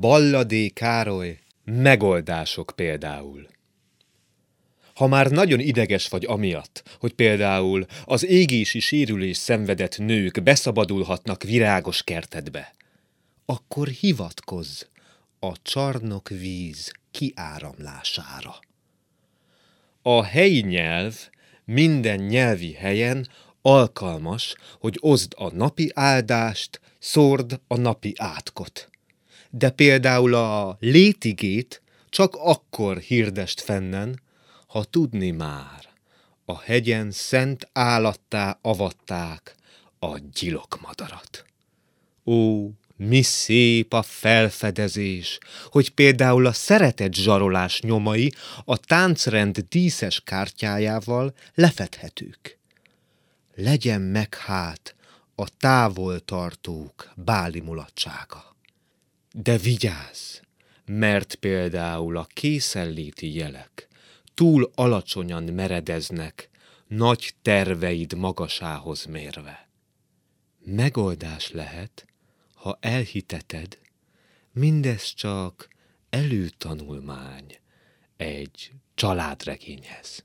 Balladé Károly, megoldások például. Ha már nagyon ideges vagy amiatt, hogy például az égési sérülés szenvedett nők beszabadulhatnak virágos kertedbe, akkor hivatkozz a csarnok víz kiáramlására. A helyi nyelv minden nyelvi helyen alkalmas, hogy oszd a napi áldást, szórd a napi átkot. De például a létigét csak akkor hirdest fennen, ha tudni már, a hegyen szent állattá avatták a gyilokmadarat. Ó, mi szép a felfedezés, hogy például a szeretet zsarolás nyomai a táncrend díszes kártyájával lefedhetők. Legyen meg hát a távoltartók báli mulatsága. De vigyázz, mert például a készenléti jelek túl alacsonyan meredeznek, nagy terveid magasához mérve. Megoldás lehet, ha elhiteted, mindez csak előtanulmány egy családregényhez.